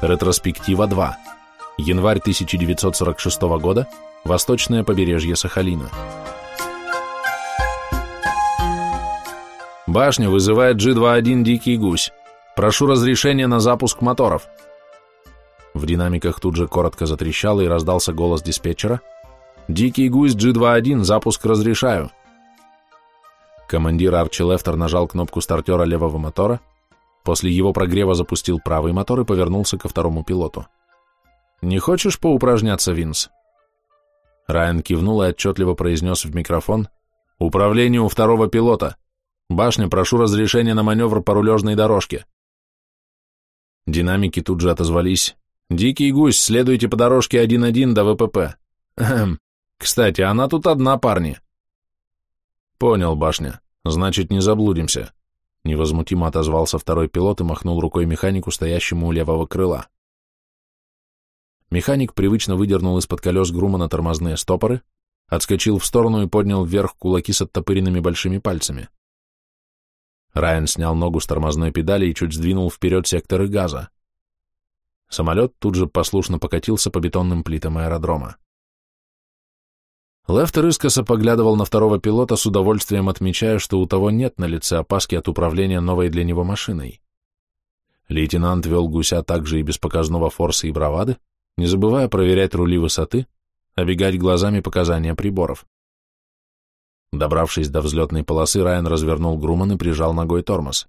Ретроспектива 2. Январь 1946 года. Восточное побережье Сахалина. Башня вызывает G21 «Дикий гусь». Прошу разрешения на запуск моторов. В динамиках тут же коротко затрещало и раздался голос диспетчера. «Дикий гусь G21, запуск разрешаю». Командир Арчи Лефтер нажал кнопку стартера левого мотора, После его прогрева запустил правый мотор и повернулся ко второму пилоту. «Не хочешь поупражняться, Винс?» Райан кивнул и отчетливо произнес в микрофон «Управление у второго пилота. Башня, прошу разрешения на маневр по рулежной дорожке». Динамики тут же отозвались «Дикий гусь, следуйте по дорожке 1-1 до ВПП». Эм, кстати, она тут одна, парни. Понял, башня. Значит, не заблудимся. Невозмутимо отозвался второй пилот и махнул рукой механику, стоящему у левого крыла. Механик привычно выдернул из-под колес Грумана тормозные стопоры, отскочил в сторону и поднял вверх кулаки с оттопыренными большими пальцами. Райан снял ногу с тормозной педали и чуть сдвинул вперед секторы газа. Самолет тут же послушно покатился по бетонным плитам аэродрома. Лефтер искоса поглядывал на второго пилота с удовольствием отмечая, что у того нет на лице опаски от управления новой для него машиной. Лейтенант вел гуся также и без показного форса и бравады, не забывая проверять рули высоты, обегать глазами показания приборов. Добравшись до взлетной полосы, Райан развернул Груман и прижал ногой тормоз.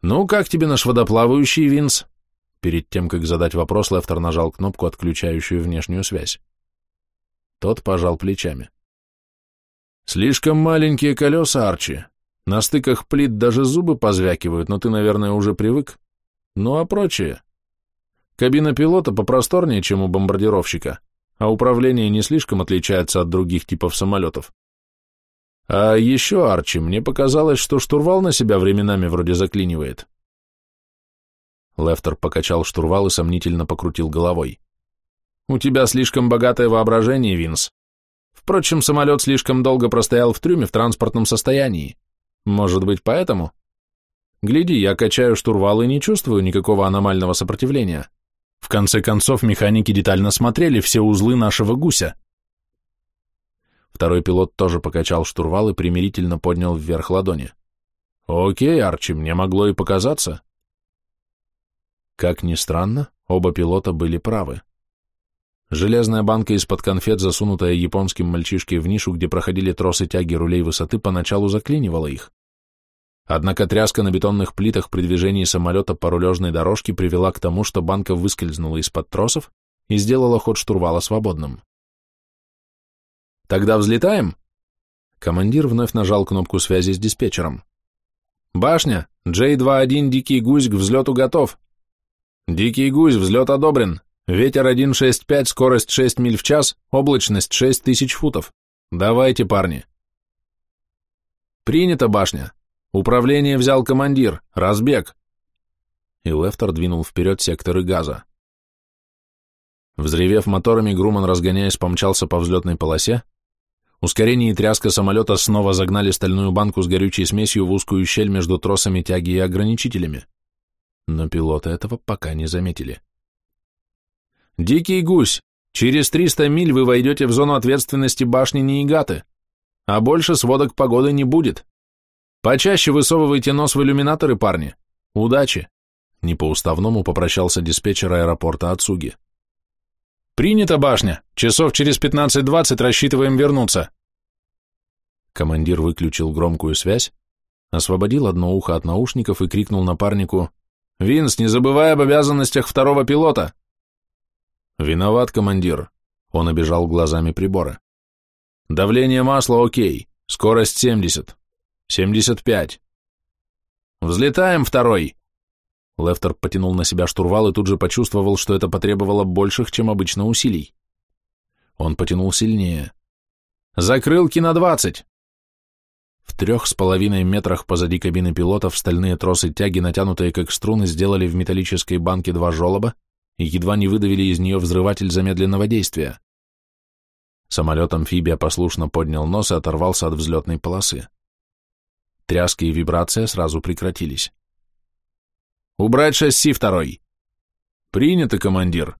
«Ну, как тебе наш водоплавающий, Винс?» Перед тем, как задать вопрос, Лефтер нажал кнопку, отключающую внешнюю связь. Тот пожал плечами. «Слишком маленькие колеса, Арчи. На стыках плит даже зубы позвякивают, но ты, наверное, уже привык. Ну а прочее? Кабина пилота попросторнее, чем у бомбардировщика, а управление не слишком отличается от других типов самолетов. А еще, Арчи, мне показалось, что штурвал на себя временами вроде заклинивает». Лефтер покачал штурвал и сомнительно покрутил головой. У тебя слишком богатое воображение, Винс. Впрочем, самолет слишком долго простоял в трюме в транспортном состоянии. Может быть, поэтому? Гляди, я качаю штурвал и не чувствую никакого аномального сопротивления. В конце концов, механики детально смотрели все узлы нашего гуся. Второй пилот тоже покачал штурвал и примирительно поднял вверх ладони. Окей, Арчи, мне могло и показаться. Как ни странно, оба пилота были правы. Железная банка из-под конфет, засунутая японским мальчишкой в нишу, где проходили тросы тяги рулей высоты, поначалу заклинивала их. Однако тряска на бетонных плитах при движении самолета по рулежной дорожке привела к тому, что банка выскользнула из-под тросов и сделала ход штурвала свободным. «Тогда взлетаем?» Командир вновь нажал кнопку связи с диспетчером. «Башня! J-21 Дикий Гусь к взлету готов!» «Дикий Гусь, взлет одобрен! Ветер 1.65, скорость 6 миль в час, облачность 6 тысяч футов. Давайте, парни. Принято, башня. Управление взял командир. Разбег. И Лефтер двинул вперед секторы газа. Взревев моторами, Груман, разгоняясь, помчался по взлетной полосе. Ускорение и тряска самолета снова загнали стальную банку с горючей смесью в узкую щель между тросами тяги и ограничителями. Но пилоты этого пока не заметили. «Дикий гусь, через 300 миль вы войдете в зону ответственности башни Ниигаты, а больше сводок погоды не будет. Почаще высовывайте нос в иллюминаторы, парни. Удачи!» Не по-уставному попрощался диспетчер аэропорта Ацуги. «Принято, башня! Часов через 15-20 рассчитываем вернуться!» Командир выключил громкую связь, освободил одно ухо от наушников и крикнул напарнику «Винс, не забывай об обязанностях второго пилота!» «Виноват, командир», — он обижал глазами приборы. «Давление масла окей, скорость 70, 75. Взлетаем, второй!» Лефтер потянул на себя штурвал и тут же почувствовал, что это потребовало больших, чем обычно, усилий. Он потянул сильнее. «Закрылки на двадцать!» В трех с половиной метрах позади кабины пилотов стальные тросы тяги, натянутые как струны, сделали в металлической банке два желоба, и едва не выдавили из нее взрыватель замедленного действия. Самолет-амфибия послушно поднял нос и оторвался от взлетной полосы. Тряски и вибрация сразу прекратились. «Убрать шасси второй! Принято, командир.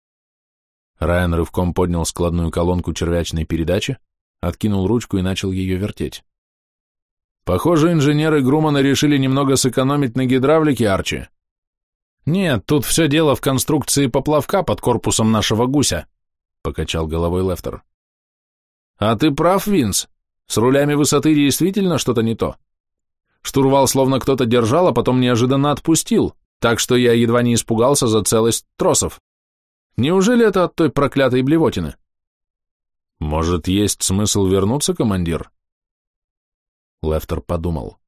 Райан рывком поднял складную колонку червячной передачи, откинул ручку и начал ее вертеть. Похоже, инженеры Грумана решили немного сэкономить на гидравлике, Арчи. Нет, тут все дело в конструкции поплавка под корпусом нашего гуся, покачал головой Лефтер. А ты прав, Винс. С рулями высоты действительно что-то не то. Штурвал словно кто-то держал, а потом неожиданно отпустил, так что я едва не испугался за целость тросов. Неужели это от той проклятой блевотины? Может, есть смысл вернуться, командир? Лефтер подумал.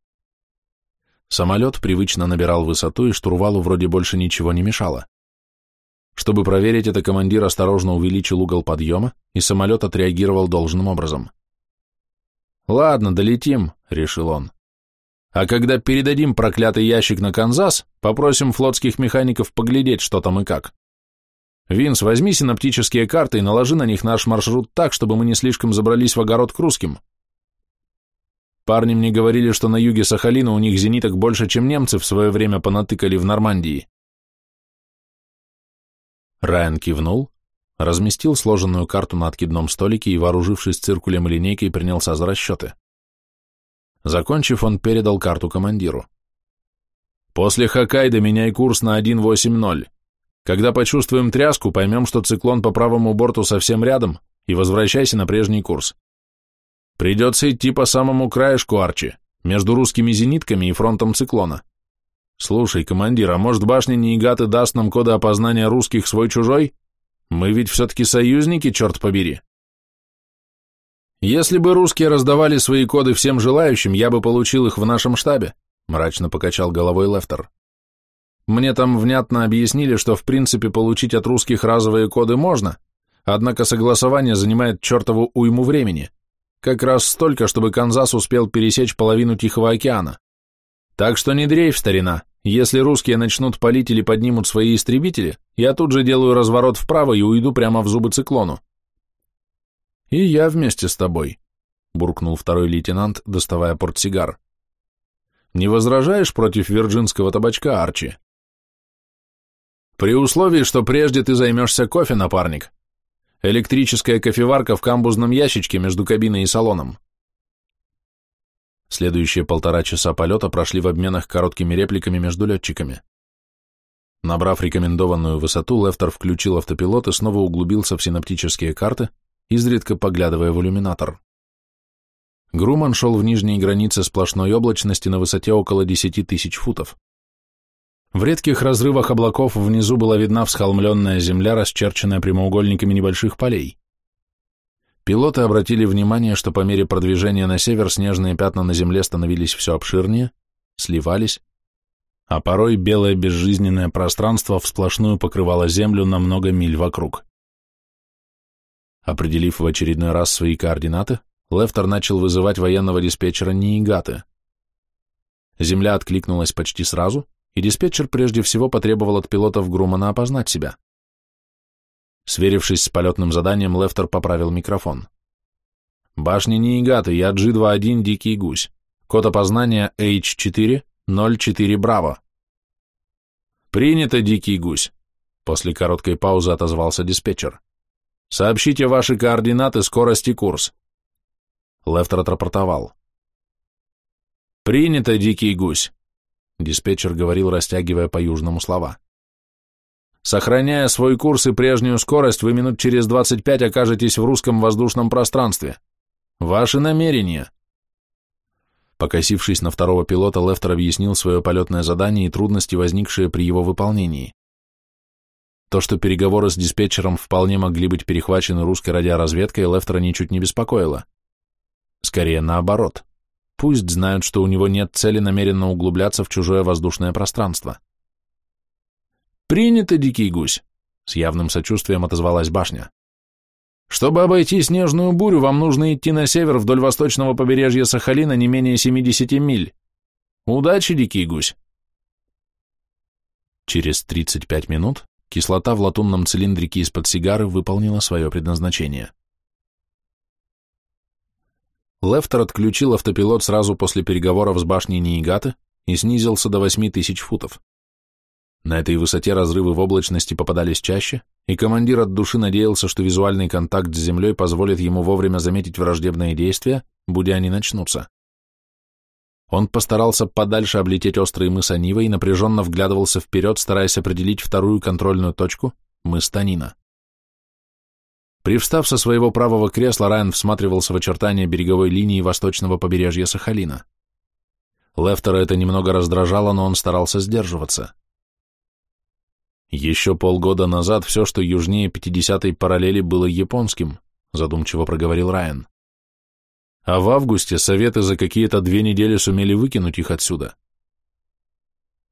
Самолет привычно набирал высоту, и штурвалу вроде больше ничего не мешало. Чтобы проверить это, командир осторожно увеличил угол подъема, и самолет отреагировал должным образом. «Ладно, долетим», — решил он. «А когда передадим проклятый ящик на Канзас, попросим флотских механиков поглядеть, что там и как. Винс, возьми синаптические карты и наложи на них наш маршрут так, чтобы мы не слишком забрались в огород к русским. Парни мне говорили, что на юге Сахалина у них зениток больше, чем немцы в свое время понатыкали в Нормандии. Райан кивнул, разместил сложенную карту на откидном столике и, вооружившись циркулем и линейкой, принялся за расчеты. Закончив, он передал карту командиру. «После Хоккайдо меняй курс на 1.80. Когда почувствуем тряску, поймем, что циклон по правому борту совсем рядом, и возвращайся на прежний курс. Придется идти по самому краешку Арчи, между русскими зенитками и фронтом циклона. Слушай, командир, а может башня Нейгаты даст нам коды опознания русских свой-чужой? Мы ведь все-таки союзники, черт побери. Если бы русские раздавали свои коды всем желающим, я бы получил их в нашем штабе, мрачно покачал головой Лефтер. Мне там внятно объяснили, что в принципе получить от русских разовые коды можно, однако согласование занимает чертову уйму времени. Как раз столько, чтобы Канзас успел пересечь половину Тихого океана. Так что не дрейф, старина. Если русские начнут палить или поднимут свои истребители, я тут же делаю разворот вправо и уйду прямо в зубы циклону. И я вместе с тобой, буркнул второй лейтенант, доставая портсигар. Не возражаешь против вирджинского табачка, Арчи? При условии, что прежде ты займешься кофе, напарник, Электрическая кофеварка в камбузном ящичке между кабиной и салоном. Следующие полтора часа полета прошли в обменах короткими репликами между летчиками. Набрав рекомендованную высоту, Лефтер включил автопилот и снова углубился в синаптические карты, изредка поглядывая в иллюминатор. Груман шел в нижней границе сплошной облачности на высоте около 10 тысяч футов. В редких разрывах облаков внизу была видна всхолмленная земля, расчерченная прямоугольниками небольших полей. Пилоты обратили внимание, что по мере продвижения на север снежные пятна на земле становились все обширнее, сливались, а порой белое безжизненное пространство всплошную покрывало землю на много миль вокруг. Определив в очередной раз свои координаты, Лефтер начал вызывать военного диспетчера Ниигаты. Земля откликнулась почти сразу, и диспетчер прежде всего потребовал от пилотов Грумана опознать себя. Сверившись с полетным заданием, Лефтер поправил микрофон. «Башня Ниигаты, я G21 Дикий Гусь. Код опознания H4-04 Браво». «Принято, Дикий Гусь», — после короткой паузы отозвался диспетчер. «Сообщите ваши координаты, скорость и курс». Лефтер отрапортовал. «Принято, Дикий Гусь. Диспетчер говорил, растягивая по-южному слова. Сохраняя свой курс и прежнюю скорость, вы минут через 25 окажетесь в русском воздушном пространстве. Ваши намерения. Покосившись на второго пилота, Лефтер объяснил свое полетное задание и трудности, возникшие при его выполнении. То, что переговоры с диспетчером вполне могли быть перехвачены русской радиоразведкой, Лефтера ничуть не беспокоило. Скорее наоборот. Пусть знают, что у него нет цели намеренно углубляться в чужое воздушное пространство. «Принято, дикий гусь!» — с явным сочувствием отозвалась башня. «Чтобы обойти снежную бурю, вам нужно идти на север вдоль восточного побережья Сахалина не менее 70 миль. Удачи, дикий гусь!» Через 35 минут кислота в латунном цилиндрике из-под сигары выполнила свое предназначение. Лефтер отключил автопилот сразу после переговоров с башней Ниигаты и снизился до 8000 футов. На этой высоте разрывы в облачности попадались чаще, и командир от души надеялся, что визуальный контакт с землей позволит ему вовремя заметить враждебные действия, будь они начнутся. Он постарался подальше облететь острые мыс Анива и напряженно вглядывался вперед, стараясь определить вторую контрольную точку – мыс Танина. Привстав со своего правого кресла, Райан всматривался в очертания береговой линии восточного побережья Сахалина. Лефтера это немного раздражало, но он старался сдерживаться. Еще полгода назад все, что южнее 50-й параллели, было японским, задумчиво проговорил Райан. А в августе Советы за какие-то две недели сумели выкинуть их отсюда.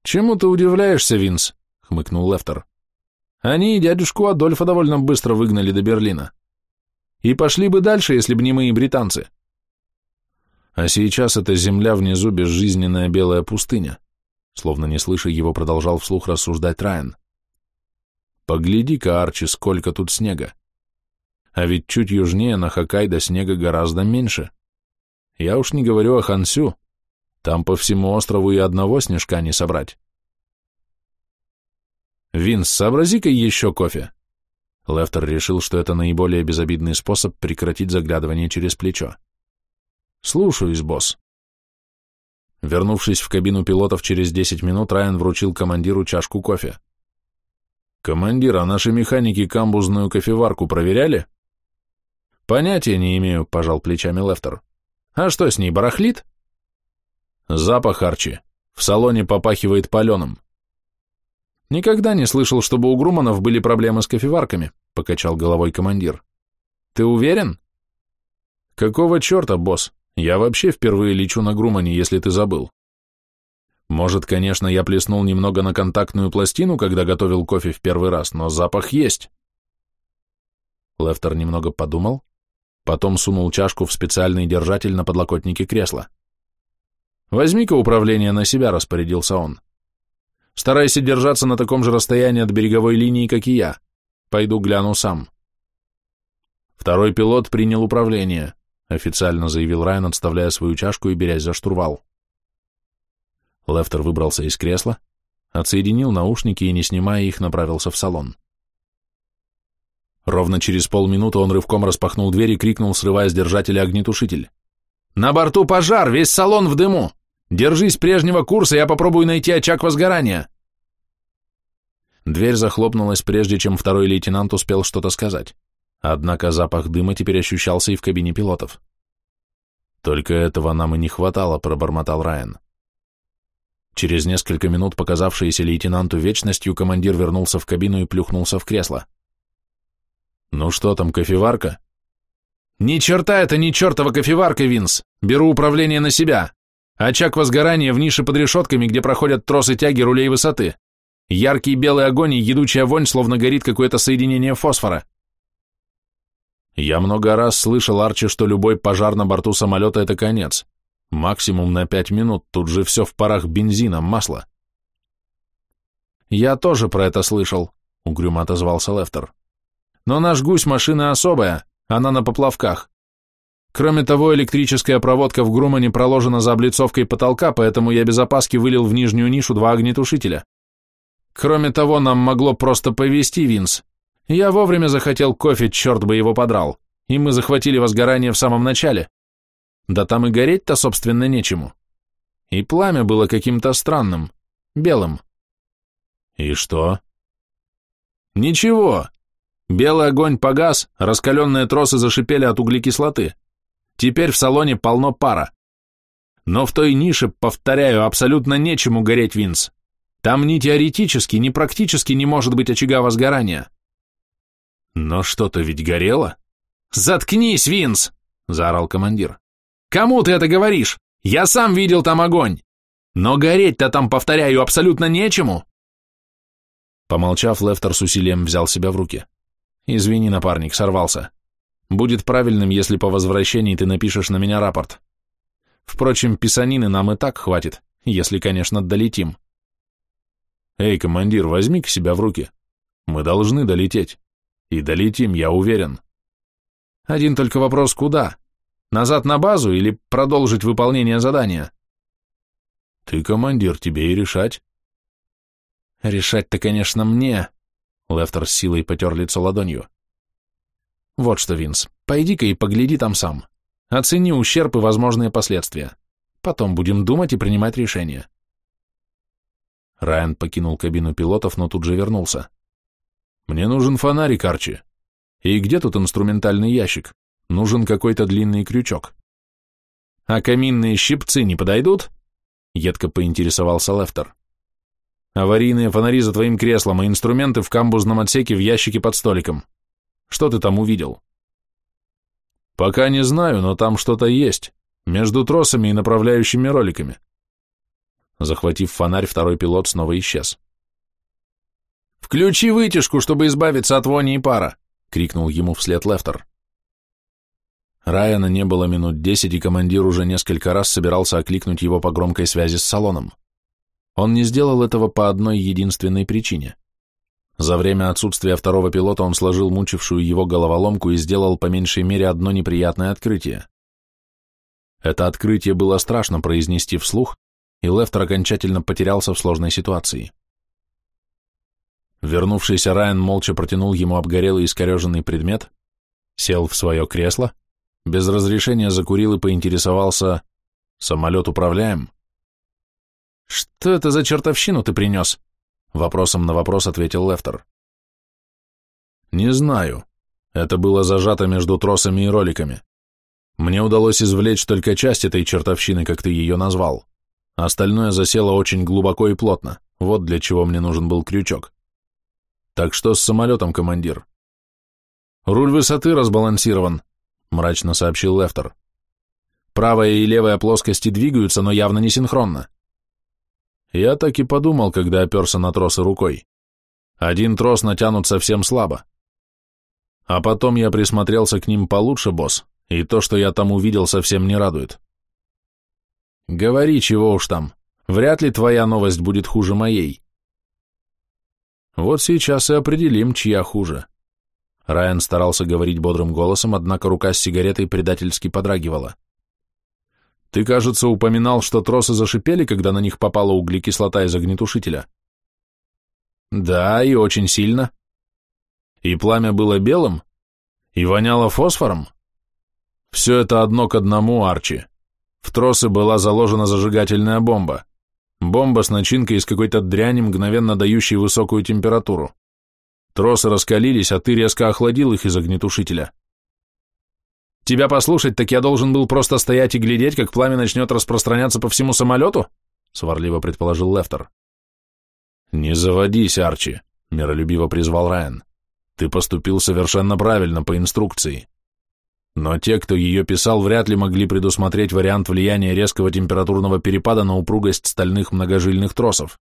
«Чему ты удивляешься, Винс?» — хмыкнул Лефтер. «Они и дядюшку Адольфа довольно быстро выгнали до Берлина. И пошли бы дальше, если бы не мы и британцы. А сейчас эта земля внизу безжизненная белая пустыня», словно не слыша его, продолжал вслух рассуждать Райан. Погляди-ка, Арчи, сколько тут снега. А ведь чуть южнее на Хоккайдо снега гораздо меньше. Я уж не говорю о Хансю. Там по всему острову и одного снежка не собрать. Винс, сообрази-ка еще кофе. Лефтер решил, что это наиболее безобидный способ прекратить заглядывание через плечо. Слушаюсь, босс. Вернувшись в кабину пилотов через 10 минут, Райан вручил командиру чашку кофе. «Командир, а наши механики камбузную кофеварку проверяли?» «Понятия не имею», — пожал плечами Лефтер. «А что с ней, барахлит?» «Запах, Арчи. В салоне попахивает паленым». «Никогда не слышал, чтобы у Груманов были проблемы с кофеварками», — покачал головой командир. «Ты уверен?» «Какого черта, босс? Я вообще впервые лечу на Грумане, если ты забыл». Может, конечно, я плеснул немного на контактную пластину, когда готовил кофе в первый раз, но запах есть. Лефтер немного подумал, потом сунул чашку в специальный держатель на подлокотнике кресла. «Возьми-ка управление на себя», — распорядился он. «Старайся держаться на таком же расстоянии от береговой линии, как и я. Пойду гляну сам». Второй пилот принял управление, официально заявил Райан, отставляя свою чашку и берясь за штурвал. Лефтер выбрался из кресла, отсоединил наушники и, не снимая их, направился в салон. Ровно через полминуты он рывком распахнул дверь и крикнул, срывая с держателя огнетушитель. «На борту пожар! Весь салон в дыму! Держись прежнего курса, я попробую найти очаг возгорания!» Дверь захлопнулась, прежде чем второй лейтенант успел что-то сказать. Однако запах дыма теперь ощущался и в кабине пилотов. «Только этого нам и не хватало», — пробормотал Райан. Через несколько минут, показавшиеся лейтенанту вечностью, командир вернулся в кабину и плюхнулся в кресло. «Ну что там, кофеварка?» «Ни черта это не чертова кофеварка, Винс! Беру управление на себя! Очаг возгорания в нише под решетками, где проходят тросы тяги рулей высоты. Яркий белый огонь и едучая вонь, словно горит какое-то соединение фосфора. Я много раз слышал, Арчи, что любой пожар на борту самолета — это конец. Максимум на пять минут, тут же все в парах бензина, масла. Я тоже про это слышал, угрюмо отозвался Лефтер. Но наш гусь машина особая, она на поплавках. Кроме того, электрическая проводка в Грумане проложена за облицовкой потолка, поэтому я без опаски вылил в нижнюю нишу два огнетушителя. Кроме того, нам могло просто повезти, Винс. Я вовремя захотел кофе, черт бы его подрал, и мы захватили возгорание в самом начале. Да там и гореть-то, собственно, нечему. И пламя было каким-то странным, белым. И что? Ничего. Белый огонь погас, раскаленные тросы зашипели от углекислоты. Теперь в салоне полно пара. Но в той нише, повторяю, абсолютно нечему гореть, Винс. Там ни теоретически, ни практически не может быть очага возгорания. Но что-то ведь горело. «Заткнись, Винс!» — заорал командир. Кому ты это говоришь? Я сам видел там огонь. Но гореть-то там, повторяю, абсолютно нечему. Помолчав, Лефтер с усилием взял себя в руки. Извини, напарник, сорвался. Будет правильным, если по возвращении ты напишешь на меня рапорт. Впрочем, писанины нам и так хватит, если, конечно, долетим. Эй, командир, возьми-ка себя в руки. Мы должны долететь. И долетим, я уверен. Один только вопрос, куда? Назад на базу или продолжить выполнение задания? Ты командир, тебе и решать. Решать-то, конечно, мне. Лефтер с силой потер лицо ладонью. Вот что, Винс, пойди-ка и погляди там сам. Оцени ущерб и возможные последствия. Потом будем думать и принимать решения. Райан покинул кабину пилотов, но тут же вернулся. «Мне нужен фонарик, Арчи. И где тут инструментальный ящик? Нужен какой-то длинный крючок». «А каминные щипцы не подойдут?» — едко поинтересовался Лефтер. «Аварийные фонари за твоим креслом и инструменты в камбузном отсеке в ящике под столиком. Что ты там увидел?» «Пока не знаю, но там что-то есть, между тросами и направляющими роликами». Захватив фонарь, второй пилот снова исчез. «Включи вытяжку, чтобы избавиться от вони и пара!» — крикнул ему вслед Лефтер. Райана не было минут десять, и командир уже несколько раз собирался окликнуть его по громкой связи с салоном. Он не сделал этого по одной единственной причине. За время отсутствия второго пилота он сложил мучившую его головоломку и сделал по меньшей мере одно неприятное открытие. Это открытие было страшно произнести вслух, и Лефтер окончательно потерялся в сложной ситуации. Вернувшийся Райан молча протянул ему обгорелый искореженный предмет, сел в свое кресло, без разрешения закурил и поинтересовался «Самолет управляем?» «Что это за чертовщину ты принес?» Вопросом на вопрос ответил Лефтер. «Не знаю. Это было зажато между тросами и роликами. Мне удалось извлечь только часть этой чертовщины, как ты ее назвал. Остальное засело очень глубоко и плотно. Вот для чего мне нужен был крючок. Так что с самолетом, командир? Руль высоты разбалансирован, мрачно сообщил Лефтер. Правая и левая плоскости двигаются, но явно не синхронно. Я так и подумал, когда оперся на тросы рукой. Один трос натянут совсем слабо. А потом я присмотрелся к ним получше, босс, и то, что я там увидел, совсем не радует. Говори, чего уж там. Вряд ли твоя новость будет хуже моей. Вот сейчас и определим, чья хуже. Райан старался говорить бодрым голосом, однако рука с сигаретой предательски подрагивала. Ты, кажется, упоминал, что тросы зашипели, когда на них попала углекислота из огнетушителя. Да, и очень сильно. И пламя было белым? И воняло фосфором? Все это одно к одному, Арчи. В тросы была заложена зажигательная бомба. Бомба с начинкой из какой-то дряни, мгновенно дающей высокую температуру. Тросы раскалились, а ты резко охладил их из огнетушителя. Тебя послушать, так я должен был просто стоять и глядеть, как пламя начнет распространяться по всему самолету? Сварливо предположил Лефтер. Не заводись, Арчи, миролюбиво призвал Райан. Ты поступил совершенно правильно по инструкции. Но те, кто ее писал, вряд ли могли предусмотреть вариант влияния резкого температурного перепада на упругость стальных многожильных тросов.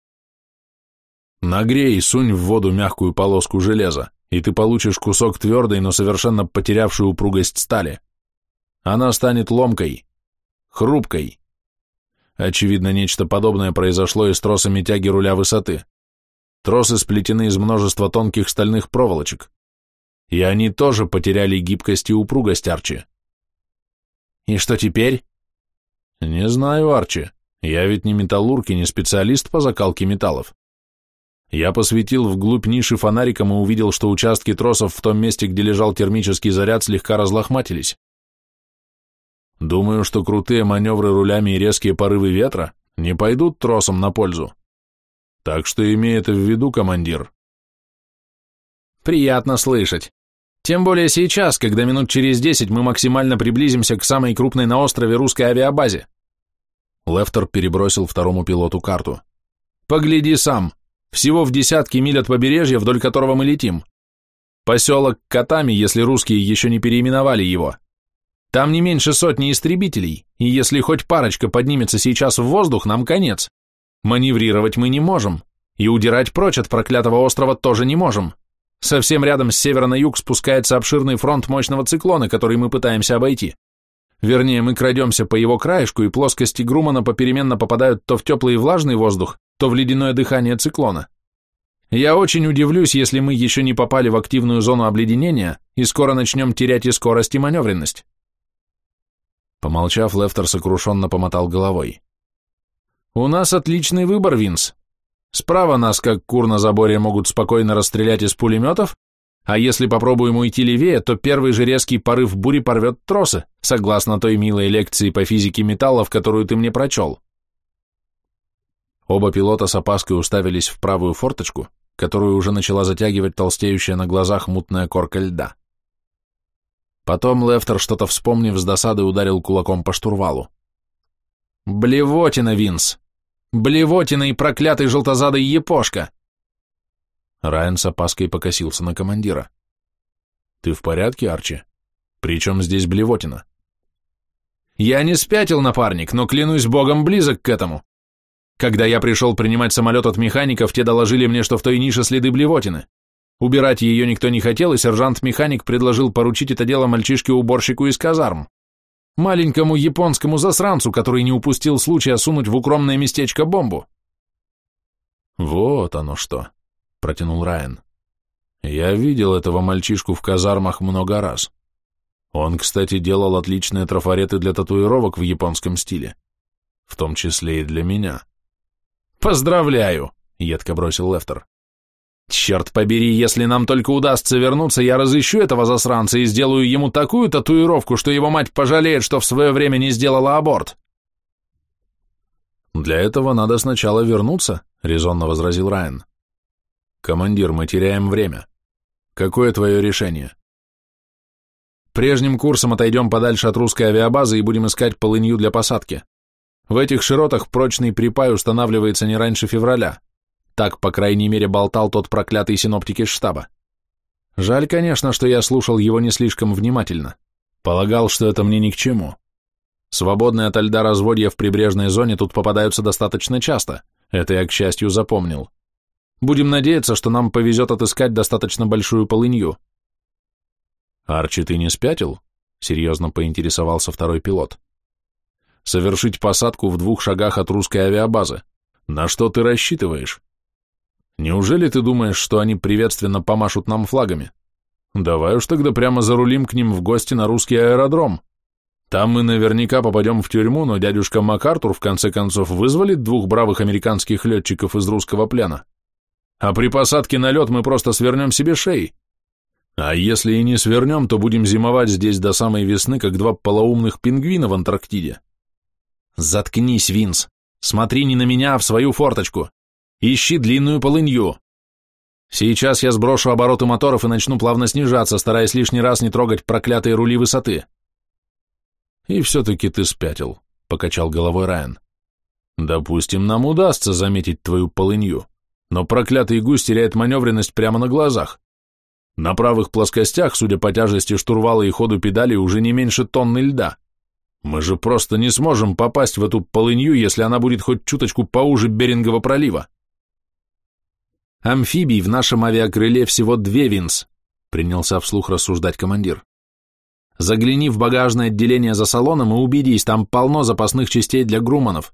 Нагрей и сунь в воду мягкую полоску железа, и ты получишь кусок твердой, но совершенно потерявшей упругость стали. Она станет ломкой, хрупкой. Очевидно, нечто подобное произошло и с тросами тяги руля высоты. Тросы сплетены из множества тонких стальных проволочек. И они тоже потеряли гибкость и упругость, Арчи. И что теперь? Не знаю, Арчи. Я ведь не металлург и не специалист по закалке металлов. Я посветил вглубь ниши фонариком и увидел, что участки тросов в том месте, где лежал термический заряд, слегка разлохматились. Думаю, что крутые маневры рулями и резкие порывы ветра не пойдут тросом на пользу. Так что имей это в виду, командир. Приятно слышать. Тем более сейчас, когда минут через десять мы максимально приблизимся к самой крупной на острове русской авиабазе. Лефтер перебросил второму пилоту карту. Погляди сам. Всего в десятки миль от побережья, вдоль которого мы летим. Поселок Катами, если русские еще не переименовали его. Там не меньше сотни истребителей, и если хоть парочка поднимется сейчас в воздух, нам конец. Маневрировать мы не можем, и удирать прочь от проклятого острова тоже не можем. Совсем рядом с севера на юг спускается обширный фронт мощного циклона, который мы пытаемся обойти. Вернее, мы крадемся по его краешку, и плоскости Грумана попеременно попадают то в теплый и влажный воздух, то в ледяное дыхание циклона. Я очень удивлюсь, если мы еще не попали в активную зону обледенения и скоро начнем терять и скорость, и маневренность. Помолчав, Лефтер сокрушенно помотал головой. «У нас отличный выбор, Винс. Справа нас, как кур на заборе, могут спокойно расстрелять из пулеметов, а если попробуем уйти левее, то первый же резкий порыв бури порвет тросы, согласно той милой лекции по физике металлов, которую ты мне прочел. Оба пилота с опаской уставились в правую форточку, которую уже начала затягивать толстеющая на глазах мутная корка льда. Потом Лефтер, что-то вспомнив, с досадой ударил кулаком по штурвалу. «Блевотина, Винс! Блевотина и проклятый желтозадый епошка!» Райан с опаской покосился на командира. «Ты в порядке, Арчи? Причем здесь блевотина?» «Я не спятил, напарник, но клянусь богом близок к этому. Когда я пришел принимать самолет от механиков, те доложили мне, что в той нише следы блевотины. Убирать ее никто не хотел, и сержант-механик предложил поручить это дело мальчишке-уборщику из казарм. Маленькому японскому засранцу, который не упустил случая сунуть в укромное местечко бомбу. «Вот оно что», — протянул Райан. «Я видел этого мальчишку в казармах много раз. Он, кстати, делал отличные трафареты для татуировок в японском стиле, в том числе и для меня». «Поздравляю», — едко бросил Лефтер. Черт побери, если нам только удастся вернуться, я разыщу этого засранца и сделаю ему такую татуировку, что его мать пожалеет, что в свое время не сделала аборт. Для этого надо сначала вернуться, резонно возразил Райан. Командир, мы теряем время. Какое твое решение? Прежним курсом отойдем подальше от русской авиабазы и будем искать полынью для посадки. В этих широтах прочный припай устанавливается не раньше февраля. Так, по крайней мере, болтал тот проклятый синоптик из штаба. Жаль, конечно, что я слушал его не слишком внимательно. Полагал, что это мне ни к чему. Свободные от льда разводья в прибрежной зоне тут попадаются достаточно часто. Это я, к счастью, запомнил. Будем надеяться, что нам повезет отыскать достаточно большую полынью. Арчи, ты не спятил? Серьезно поинтересовался второй пилот. Совершить посадку в двух шагах от русской авиабазы. На что ты рассчитываешь? Неужели ты думаешь, что они приветственно помашут нам флагами? Давай уж тогда прямо зарулим к ним в гости на русский аэродром. Там мы наверняка попадем в тюрьму, но дядюшка МакАртур в конце концов вызволит двух бравых американских летчиков из русского плена. А при посадке на лед мы просто свернем себе шеи. А если и не свернем, то будем зимовать здесь до самой весны, как два полоумных пингвина в Антарктиде. Заткнись, Винс. Смотри не на меня, а в свою форточку. Ищи длинную полынью. Сейчас я сброшу обороты моторов и начну плавно снижаться, стараясь лишний раз не трогать проклятые рули высоты. И все-таки ты спятил, покачал головой Райан. Допустим, нам удастся заметить твою полынью, но проклятый гусь теряет маневренность прямо на глазах. На правых плоскостях, судя по тяжести штурвала и ходу педали, уже не меньше тонны льда. Мы же просто не сможем попасть в эту полынью, если она будет хоть чуточку поуже Берингового пролива. Амфибий в нашем авиакрыле всего две, Винс, принялся вслух рассуждать командир. Загляни в багажное отделение за салоном и убедись, там полно запасных частей для груманов.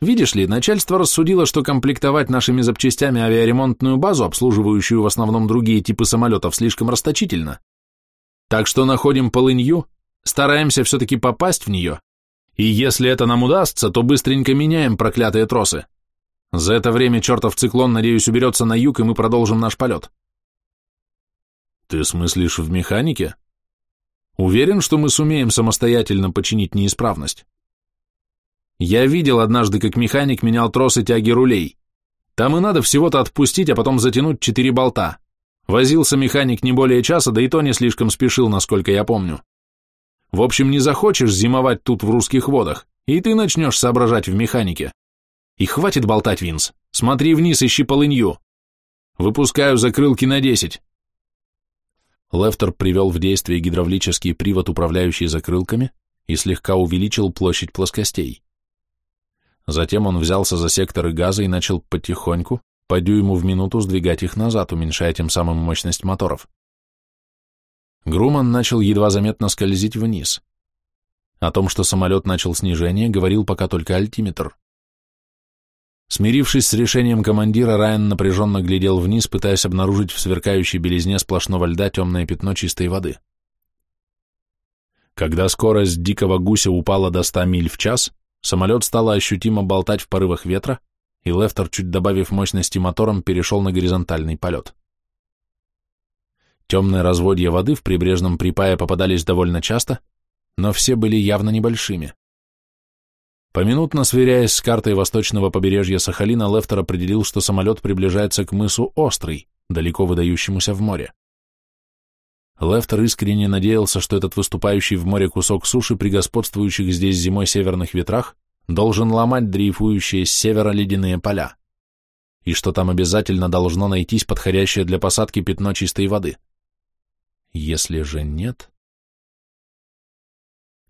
Видишь ли, начальство рассудило, что комплектовать нашими запчастями авиаремонтную базу, обслуживающую в основном другие типы самолетов, слишком расточительно. Так что находим полынью, стараемся все-таки попасть в нее, и если это нам удастся, то быстренько меняем проклятые тросы. За это время чертов циклон, надеюсь, уберется на юг, и мы продолжим наш полет. Ты смыслишь в механике? Уверен, что мы сумеем самостоятельно починить неисправность? Я видел однажды, как механик менял тросы тяги рулей. Там и надо всего-то отпустить, а потом затянуть четыре болта. Возился механик не более часа, да и то не слишком спешил, насколько я помню. В общем, не захочешь зимовать тут в русских водах, и ты начнешь соображать в механике. И хватит болтать, Винс. Смотри вниз, ищи полынью. Выпускаю закрылки на десять. Лефтер привел в действие гидравлический привод, управляющий закрылками, и слегка увеличил площадь плоскостей. Затем он взялся за секторы газа и начал потихоньку, по дюйму в минуту сдвигать их назад, уменьшая тем самым мощность моторов. Груман начал едва заметно скользить вниз. О том, что самолет начал снижение, говорил пока только альтиметр. Смирившись с решением командира, Райан напряженно глядел вниз, пытаясь обнаружить в сверкающей белизне сплошного льда темное пятно чистой воды. Когда скорость дикого гуся упала до 100 миль в час, самолет стало ощутимо болтать в порывах ветра, и Лефтер, чуть добавив мощности мотором, перешел на горизонтальный полет. Темные разводья воды в прибрежном припае попадались довольно часто, но все были явно небольшими. Поминутно сверяясь с картой восточного побережья Сахалина, Лефтер определил, что самолет приближается к мысу Острый, далеко выдающемуся в море. Лефтер искренне надеялся, что этот выступающий в море кусок суши при господствующих здесь зимой северных ветрах должен ломать дрейфующие с севера ледяные поля, и что там обязательно должно найтись подходящее для посадки пятно чистой воды. Если же нет...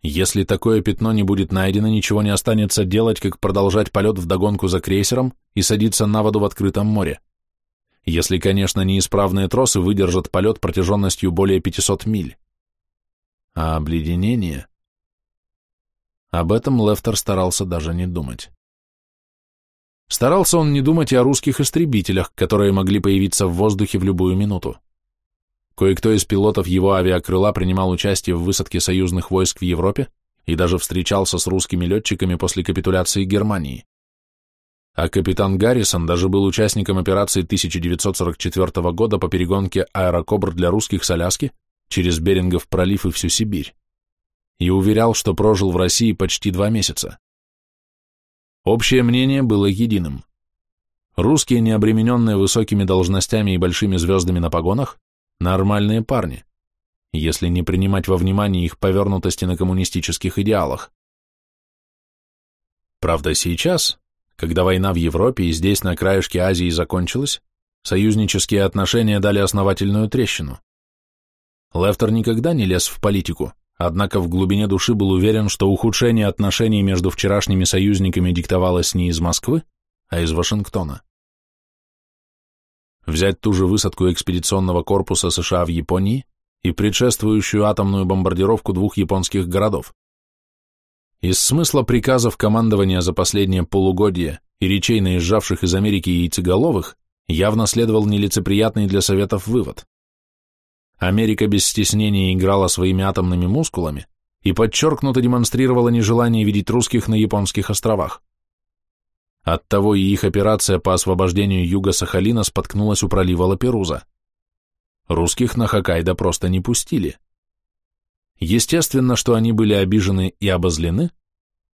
Если такое пятно не будет найдено, ничего не останется делать, как продолжать полет вдогонку за крейсером и садиться на воду в открытом море. Если, конечно, неисправные тросы выдержат полет протяженностью более 500 миль. А обледенение... Об этом Лефтер старался даже не думать. Старался он не думать и о русских истребителях, которые могли появиться в воздухе в любую минуту. Кое-кто из пилотов его авиакрыла принимал участие в высадке союзных войск в Европе и даже встречался с русскими летчиками после капитуляции Германии. А капитан Гаррисон даже был участником операции 1944 года по перегонке аэрокобр для русских с Аляски через Берингов пролив и всю Сибирь и уверял, что прожил в России почти два месяца. Общее мнение было единым. Русские, не обремененные высокими должностями и большими звездами на погонах, нормальные парни, если не принимать во внимание их повернутости на коммунистических идеалах. Правда, сейчас, когда война в Европе и здесь, на краешке Азии, закончилась, союзнические отношения дали основательную трещину. Лефтер никогда не лез в политику, однако в глубине души был уверен, что ухудшение отношений между вчерашними союзниками диктовалось не из Москвы, а из Вашингтона. Взять ту же высадку экспедиционного корпуса США в Японии и предшествующую атомную бомбардировку двух японских городов. Из смысла приказов командования за последнее полугодие и речей наезжавших из Америки яйцеголовых явно следовал нелицеприятный для Советов вывод. Америка без стеснения играла своими атомными мускулами и подчеркнуто демонстрировала нежелание видеть русских на японских островах. Оттого и их операция по освобождению юга Сахалина споткнулась у пролива Лаперуза. Русских на Хоккайдо просто не пустили. Естественно, что они были обижены и обозлены,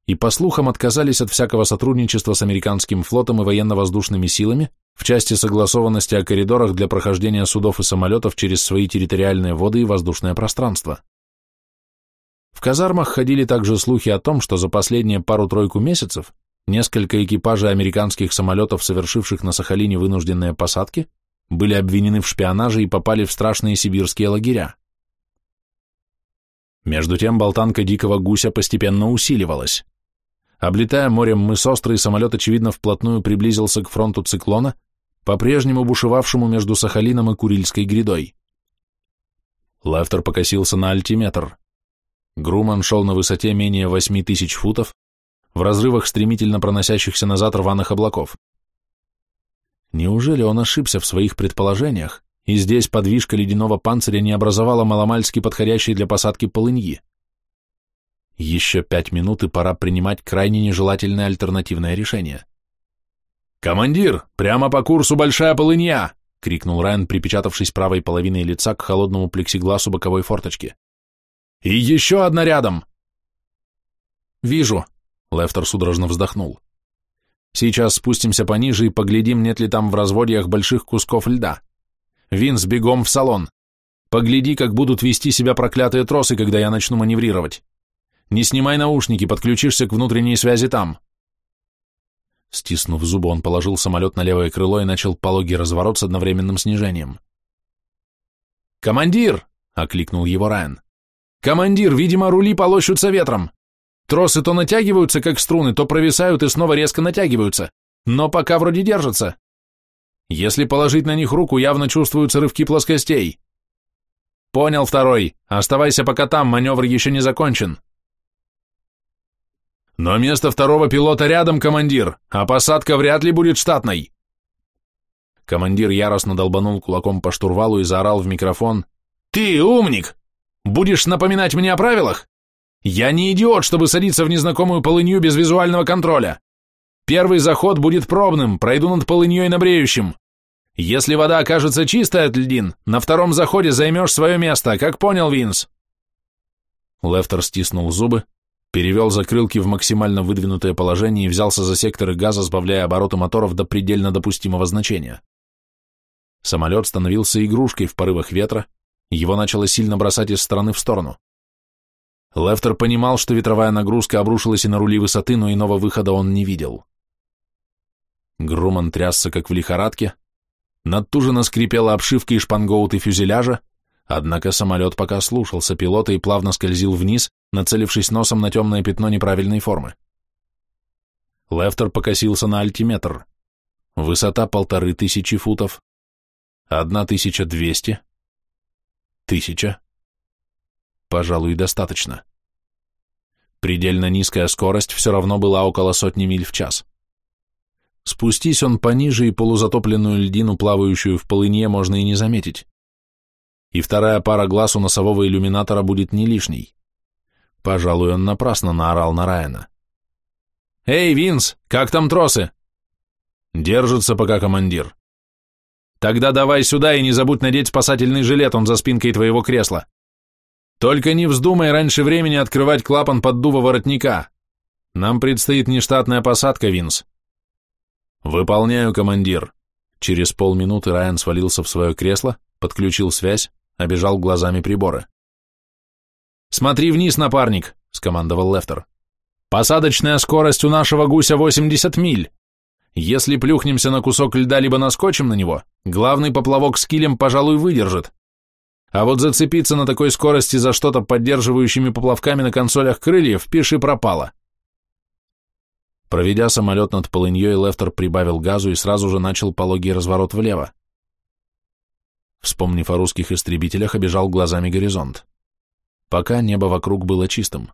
и, по слухам, отказались от всякого сотрудничества с американским флотом и военно-воздушными силами, в части согласованности о коридорах для прохождения судов и самолетов через свои территориальные воды и воздушное пространство. В казармах ходили также слухи о том, что за последние пару-тройку месяцев несколько экипажей американских самолетов, совершивших на Сахалине вынужденные посадки, были обвинены в шпионаже и попали в страшные сибирские лагеря. Между тем болтанка дикого гуся постепенно усиливалась. Облетая морем мыс Острый, самолет, очевидно, вплотную приблизился к фронту циклона, по-прежнему бушевавшему между Сахалином и Курильской грядой. Лефтер покосился на альтиметр. Груман шел на высоте менее восьми тысяч футов, в разрывах стремительно проносящихся назад рваных облаков. Неужели он ошибся в своих предположениях, и здесь подвижка ледяного панциря не образовала маломальски подходящей для посадки полыньи? Еще пять минут, и пора принимать крайне нежелательное альтернативное решение. «Командир, прямо по курсу большая полынья!» — крикнул Райан, припечатавшись правой половиной лица к холодному плексигласу боковой форточки. «И еще одна рядом!» «Вижу», — Лефтер судорожно вздохнул. «Сейчас спустимся пониже и поглядим, нет ли там в разводьях больших кусков льда. Винс, бегом в салон. Погляди, как будут вести себя проклятые тросы, когда я начну маневрировать. Не снимай наушники, подключишься к внутренней связи там». Стиснув зубы, он положил самолет на левое крыло и начал пологий разворот с одновременным снижением. «Командир!» — окликнул его Райан. «Командир, видимо, рули полощутся ветром. Тросы то натягиваются, как струны, то провисают и снова резко натягиваются, но пока вроде держатся. Если положить на них руку, явно чувствуются рывки плоскостей». «Понял, второй. Оставайся пока там, маневр еще не закончен». Но место второго пилота рядом, командир, а посадка вряд ли будет штатной. Командир яростно долбанул кулаком по штурвалу и заорал в микрофон. «Ты, умник! Будешь напоминать мне о правилах? Я не идиот, чтобы садиться в незнакомую полынью без визуального контроля. Первый заход будет пробным, пройду над полыньей на бреющем. Если вода окажется чистой от льдин, на втором заходе займешь свое место, как понял, Винс?» Лефтер стиснул зубы, перевел закрылки в максимально выдвинутое положение и взялся за секторы газа, сбавляя обороты моторов до предельно допустимого значения. Самолет становился игрушкой в порывах ветра, его начало сильно бросать из стороны в сторону. Лефтер понимал, что ветровая нагрузка обрушилась и на рули высоты, но иного выхода он не видел. Груман трясся, как в лихорадке, надтуженно скрипела обшивка и шпангоуты фюзеляжа, однако самолет пока слушался пилота и плавно скользил вниз, нацелившись носом на темное пятно неправильной формы. Лефтер покосился на альтиметр. Высота полторы тысячи футов, одна тысяча двести, тысяча. Пожалуй, достаточно. Предельно низкая скорость все равно была около сотни миль в час. Спустись он пониже, и полузатопленную льдину, плавающую в полыне, можно и не заметить. И вторая пара глаз у носового иллюминатора будет не лишней. Пожалуй, он напрасно наорал на Райана. «Эй, Винс, как там тросы?» «Держится пока, командир». «Тогда давай сюда и не забудь надеть спасательный жилет, он за спинкой твоего кресла. Только не вздумай раньше времени открывать клапан поддува воротника. Нам предстоит нештатная посадка, Винс». «Выполняю, командир». Через полминуты Райан свалился в свое кресло, подключил связь, обежал глазами приборы. «Смотри вниз, напарник», — скомандовал Лефтер. «Посадочная скорость у нашего гуся 80 миль. Если плюхнемся на кусок льда либо наскочим на него, главный поплавок с килем, пожалуй, выдержит. А вот зацепиться на такой скорости за что-то поддерживающими поплавками на консолях крыльев, пиши пропало. Проведя самолет над полыньей, Лефтер прибавил газу и сразу же начал пологий разворот влево. Вспомнив о русских истребителях, обежал глазами горизонт. Пока небо вокруг было чистым.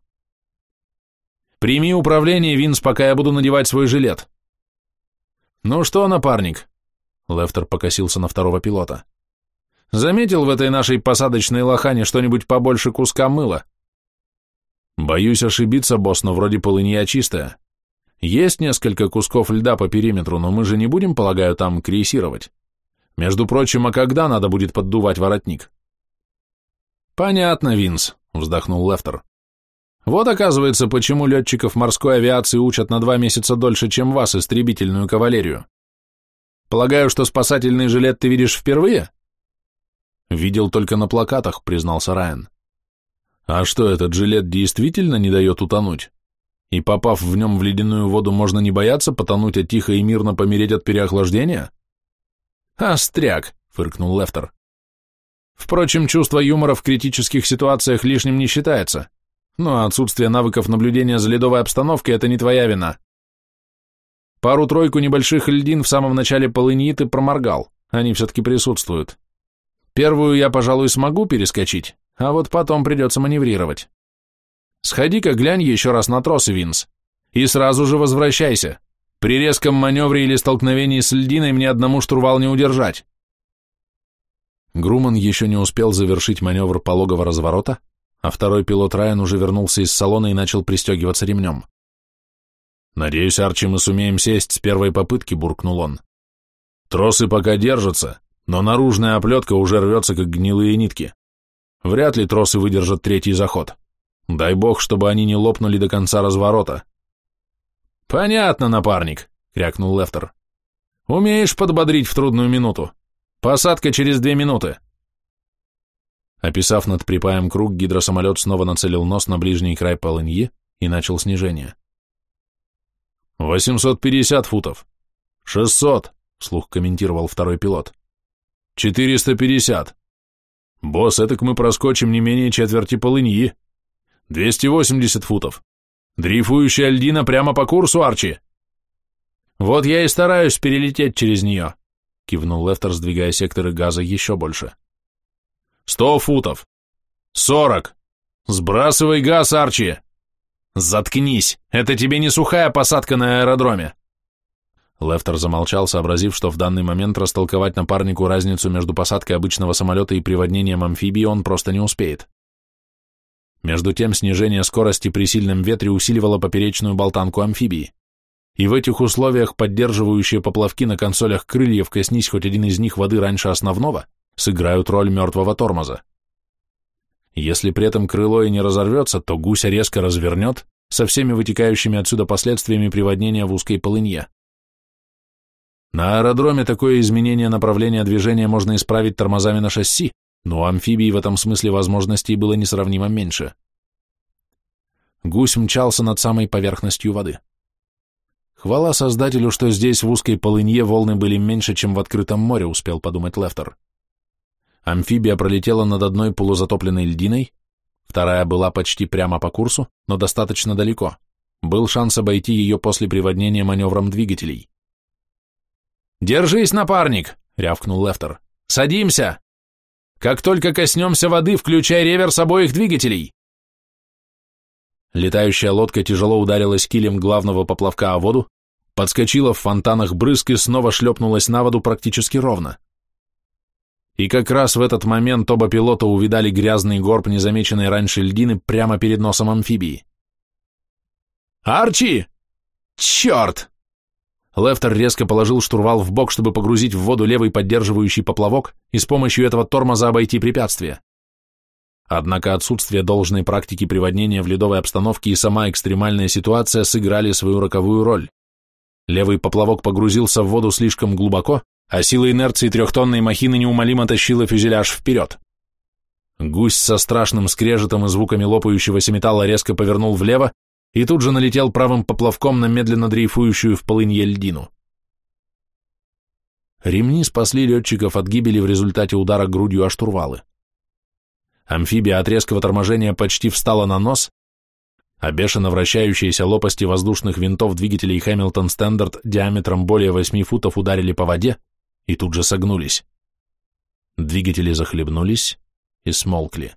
«Прими управление, Винс, пока я буду надевать свой жилет». «Ну что, напарник?» Лефтер покосился на второго пилота. «Заметил в этой нашей посадочной лохане что-нибудь побольше куска мыла?» «Боюсь ошибиться, босс, но вроде полынья чистая. Есть несколько кусков льда по периметру, но мы же не будем, полагаю, там крейсировать. Между прочим, а когда надо будет поддувать воротник? Понятно, Винс, вздохнул Лефтер. Вот оказывается, почему летчиков морской авиации учат на два месяца дольше, чем вас, истребительную кавалерию. Полагаю, что спасательный жилет ты видишь впервые? Видел только на плакатах, признался Райан. А что, этот жилет действительно не дает утонуть? И попав в нем в ледяную воду, можно не бояться потонуть, а тихо и мирно помереть от переохлаждения? «Остряк», — фыркнул Лефтер. «Впрочем, чувство юмора в критических ситуациях лишним не считается. Но отсутствие навыков наблюдения за ледовой обстановкой — это не твоя вина. Пару-тройку небольших льдин в самом начале полыньи ты проморгал, они все-таки присутствуют. Первую я, пожалуй, смогу перескочить, а вот потом придется маневрировать. Сходи-ка глянь еще раз на тросы, Винс, и сразу же возвращайся. При резком маневре или столкновении с льдиной мне одному штурвал не удержать. Груман еще не успел завершить маневр пологого разворота, а второй пилот Райан уже вернулся из салона и начал пристегиваться ремнем. «Надеюсь, Арчи, мы сумеем сесть с первой попытки», — буркнул он. «Тросы пока держатся, но наружная оплетка уже рвется, как гнилые нитки. Вряд ли тросы выдержат третий заход». Дай бог, чтобы они не лопнули до конца разворота. Понятно, напарник, крякнул Лефтер. Умеешь подбодрить в трудную минуту. Посадка через две минуты. Описав над припаем круг, гидросамолет снова нацелил нос на ближний край полыньи и начал снижение. «Восемьсот пятьдесят футов. Шестьсот», — вслух комментировал второй пилот. «Четыреста пятьдесят. Босс, этак мы проскочим не менее четверти полыньи». 280 футов. Дрейфующая льдина прямо по курсу, Арчи. Вот я и стараюсь перелететь через нее, кивнул Лефтер, сдвигая секторы газа еще больше. Сто футов. Сорок. Сбрасывай газ, Арчи. Заткнись, это тебе не сухая посадка на аэродроме. Лефтер замолчал, сообразив, что в данный момент растолковать напарнику разницу между посадкой обычного самолета и приводнением амфибии он просто не успеет. Между тем снижение скорости при сильном ветре усиливало поперечную болтанку амфибии. и в этих условиях поддерживающие поплавки на консолях крыльев, коснись хоть один из них воды раньше основного, сыграют роль мертвого тормоза. Если при этом крыло и не разорвется, то гуся резко развернет со всеми вытекающими отсюда последствиями приводнения в узкой полынье. На аэродроме такое изменение направления движения можно исправить тормозами на шасси, но у амфибии в этом смысле возможностей было несравнимо меньше. Гусь мчался над самой поверхностью воды. Хвала создателю, что здесь в узкой полынье волны были меньше, чем в открытом море, успел подумать Лефтер. Амфибия пролетела над одной полузатопленной льдиной, вторая была почти прямо по курсу, но достаточно далеко. Был шанс обойти ее после приводнения маневром двигателей. «Держись, напарник!» — рявкнул Лефтер. «Садимся! Как только коснемся воды, включай реверс обоих двигателей!» Летающая лодка тяжело ударилась килем главного поплавка о воду, подскочила в фонтанах брызг и снова шлепнулась на воду практически ровно. И как раз в этот момент оба пилота увидали грязный горб незамеченной раньше льдины прямо перед носом амфибии. «Арчи! Черт!» Лефтер резко положил штурвал в бок, чтобы погрузить в воду левый поддерживающий поплавок и с помощью этого тормоза обойти препятствие. Однако отсутствие должной практики приводнения в ледовой обстановке и сама экстремальная ситуация сыграли свою роковую роль. Левый поплавок погрузился в воду слишком глубоко, а сила инерции трехтонной махины неумолимо тащила фюзеляж вперед. Гусь со страшным скрежетом и звуками лопающегося металла резко повернул влево, и тут же налетел правым поплавком на медленно дрейфующую в полынье льдину. Ремни спасли летчиков от гибели в результате удара грудью о штурвалы. Амфибия от резкого торможения почти встала на нос, а бешено вращающиеся лопасти воздушных винтов двигателей Хэмилтон Стендарт диаметром более 8 футов ударили по воде и тут же согнулись. Двигатели захлебнулись и смолкли.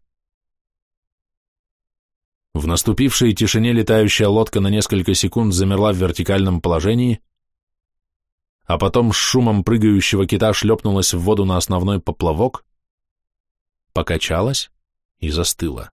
В наступившей тишине летающая лодка на несколько секунд замерла в вертикальном положении, а потом с шумом прыгающего кита шлепнулась в воду на основной поплавок, покачалась и застыла.